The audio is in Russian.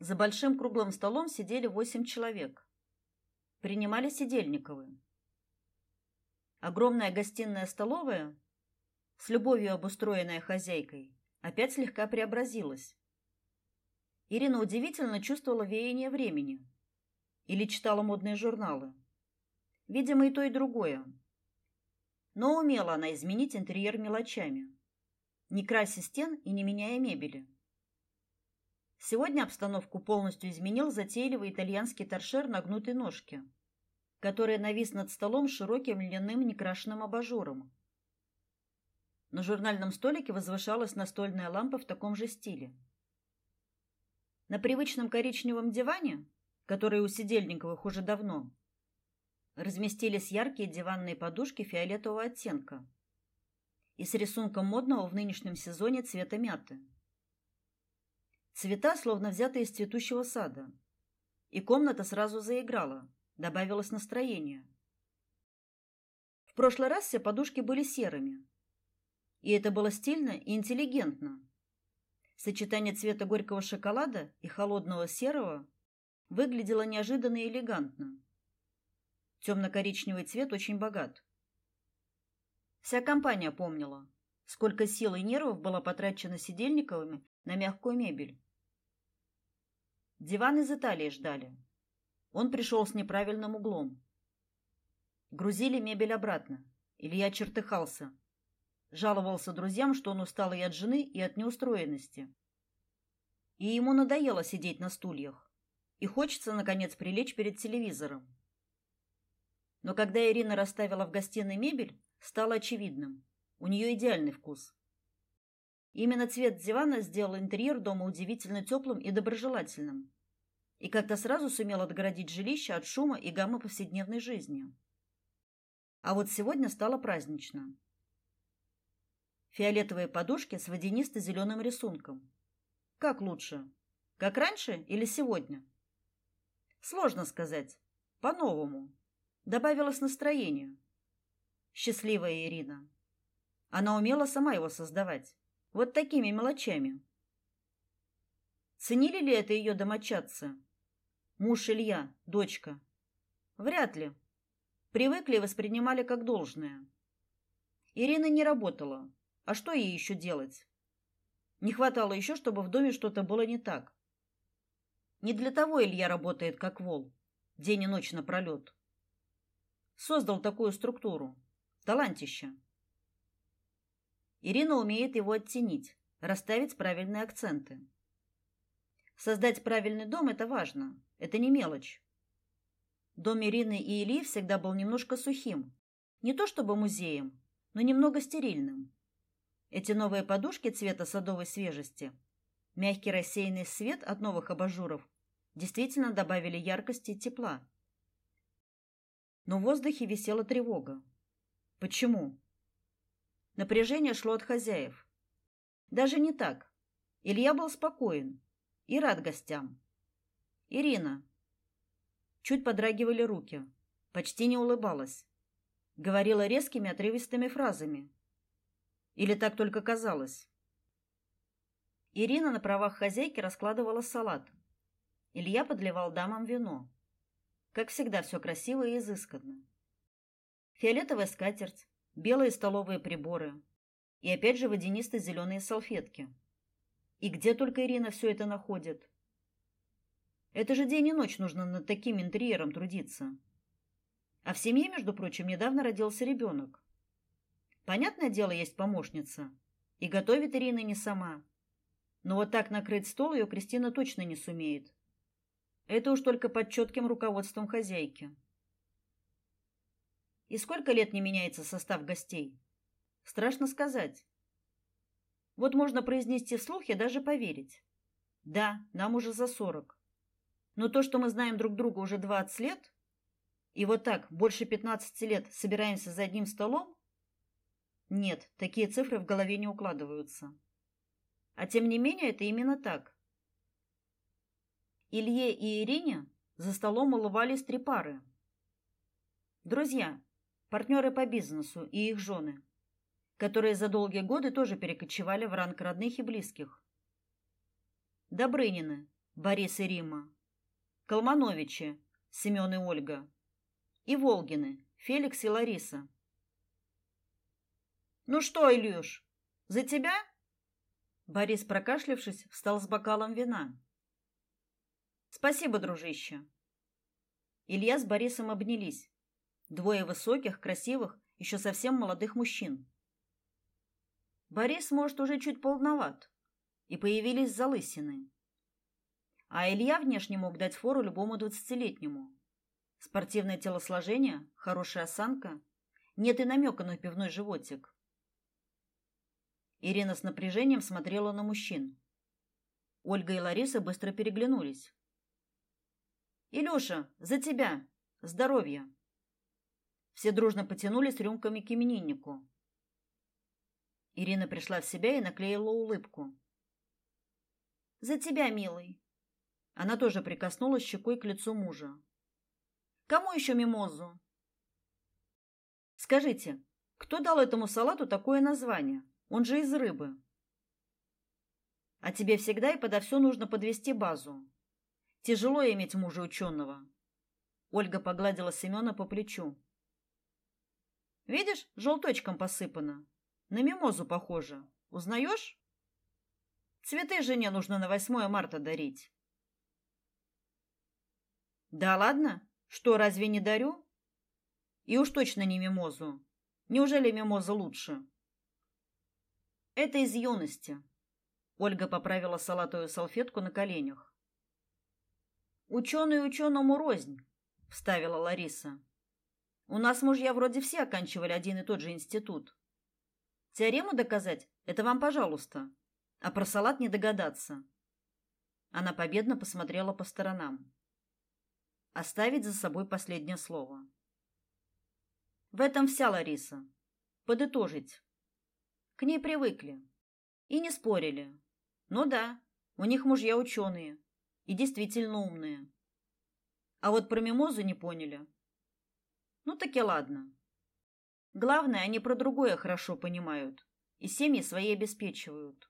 За большим круглым столом сидели восемь человек. Принимали Сидельниковы. Огромная гостиная столовая, с любовью обустроенная хозяйкой, опять слегка преобразилась. Ирина удивительно чувствовала веяние времени или читала модные журналы. Видимо, и то, и другое. Но умела она изменить интерьер мелочами, не крася стен и не меняя мебели. Сегодня обстановку полностью изменил затейливый итальянский торшер на гнутой ножке, который навис над столом широким льняным некрашенным абажуром. На журнальном столике возвышалась настольная лампа в таком же стиле. На привычном коричневом диване, который у Сидельниковых уже давно, разместились яркие диванные подушки фиолетового оттенка и с рисунком модного в нынешнем сезоне цвета мяты. Цвета словно взяты из цветущего сада. И комната сразу заиграла, добавилось настроение. В прошлый раз все подушки были серыми. И это было стильно и интеллигентно. Сочетание цвета горького шоколада и холодного серого выглядело неожиданно и элегантно. Темно-коричневый цвет очень богат. Вся компания помнила, сколько сил и нервов было потрачено Сидельниковыми на мягкую мебель. Диван из Италии ждали. Он пришел с неправильным углом. Грузили мебель обратно. Илья чертыхался, Жаловался друзьям, что он устал и от жены, и от неустроенности. И ему надоело сидеть на стульях. И хочется, наконец, прилечь перед телевизором. Но когда Ирина расставила в гостиной мебель, стало очевидным. У нее идеальный вкус. Именно цвет дивана сделал интерьер дома удивительно теплым и доброжелательным. И как-то сразу сумел отгородить жилище от шума и гамма повседневной жизни. А вот сегодня стало празднично. Фиолетовые подушки с водянисто-зеленым рисунком. Как лучше? Как раньше или сегодня? Сложно сказать. По-новому. Добавилось настроение. Счастливая Ирина. Она умела сама его создавать. Вот такими мелочами. Ценили ли это ее домочадцы? Муж Илья, дочка? Вряд ли. Привыкли и воспринимали как должное. Ирина не работала, а что ей еще делать? Не хватало еще, чтобы в доме что-то было не так. Не для того Илья работает как вол, день и ночь напролет. Создал такую структуру. Талантище. Ирина умеет его оттенить, расставить правильные акценты. Создать правильный дом это важно. Это не мелочь. Дом Ирины и Ильи всегда был немножко сухим. Не то чтобы музеем, но немного стерильным. Эти новые подушки цвета садовой свежести, мягкий рассеянный свет от новых абажуров действительно добавили яркости и тепла. Но в воздухе висела тревога. Почему? Напряжение шло от хозяев. Даже не так. Илья был спокоен и рад гостям. Ирина чуть подрагивали руки, почти не улыбалась. Говорила резкими отрывистыми фразами. Или так только казалось? Ирина на правах хозяйки раскладывала салат. Илья подливал дамам вино. Как всегда, все красиво и изысканно. Фиолетовая скатерть, белые столовые приборы и опять же водянисто-зеленые салфетки. И где только Ирина все это находит? Это же день и ночь нужно над таким интерьером трудиться. А в семье, между прочим, недавно родился ребенок. Понятное дело, есть помощница. И готовит Ирина не сама. Но вот так накрыть стол ее Кристина точно не сумеет. Это уж только под четким руководством хозяйки. И сколько лет не меняется состав гостей? Страшно сказать. Вот можно произнести вслух и даже поверить. Да, нам уже за сорок. Но то, что мы знаем друг друга уже 20 лет, и вот так больше 15 лет собираемся за одним столом, нет, такие цифры в голове не укладываются. А тем не менее, это именно так. Илье и Ирине за столом улыбались три пары. Друзья, партнеры по бизнесу и их жены, которые за долгие годы тоже перекочевали в ранг родных и близких. Добрынины, Борис и Рима, Колмановичи, Семен и Ольга, и Волгины, Феликс и Лариса. Ну что, Илюш, за тебя? Борис, прокашлявшись, встал с бокалом вина. Спасибо, дружище. Илья с Борисом обнялись. Двое высоких, красивых, еще совсем молодых мужчин. Борис, может, уже чуть полноват, и появились залысины. А Илья внешне мог дать фору любому двадцатилетнему. Спортивное телосложение, хорошая осанка, нет и намека на пивной животик. Ирина с напряжением смотрела на мужчин. Ольга и Лариса быстро переглянулись. Илюша, за тебя. Здоровья. Все дружно потянулись рюмками к имениннику. Ирина пришла в себя и наклеила улыбку. За тебя, милый. Она тоже прикоснулась щекой к лицу мужа. Кому еще мимозу? Скажите, кто дал этому салату такое название? Он же из рыбы. А тебе всегда и подо все нужно подвести базу. Тяжело иметь мужа ученого. Ольга погладила Семена по плечу. Видишь, желточком посыпано. На мимозу похоже. Узнаешь? Цветы жене нужно на 8 марта дарить. Да ладно? Что, разве не дарю? И уж точно не мимозу. Неужели мимоза лучше? Это из юности. Ольга поправила салатовую салфетку на коленях. Ученый ученому рознь, вставила Лариса. У нас мужья вроде все оканчивали один и тот же институт. Теорему доказать это вам, пожалуйста, а про салат не догадаться. Она победно посмотрела по сторонам. Оставить за собой последнее слово. В этом вся Лариса. Подытожить. К ней привыкли и не спорили. Ну да, у них мужья ученые и действительно умные. А вот про мимозу не поняли. Ну таки ладно. Главное, они про другое хорошо понимают и семьи свои обеспечивают.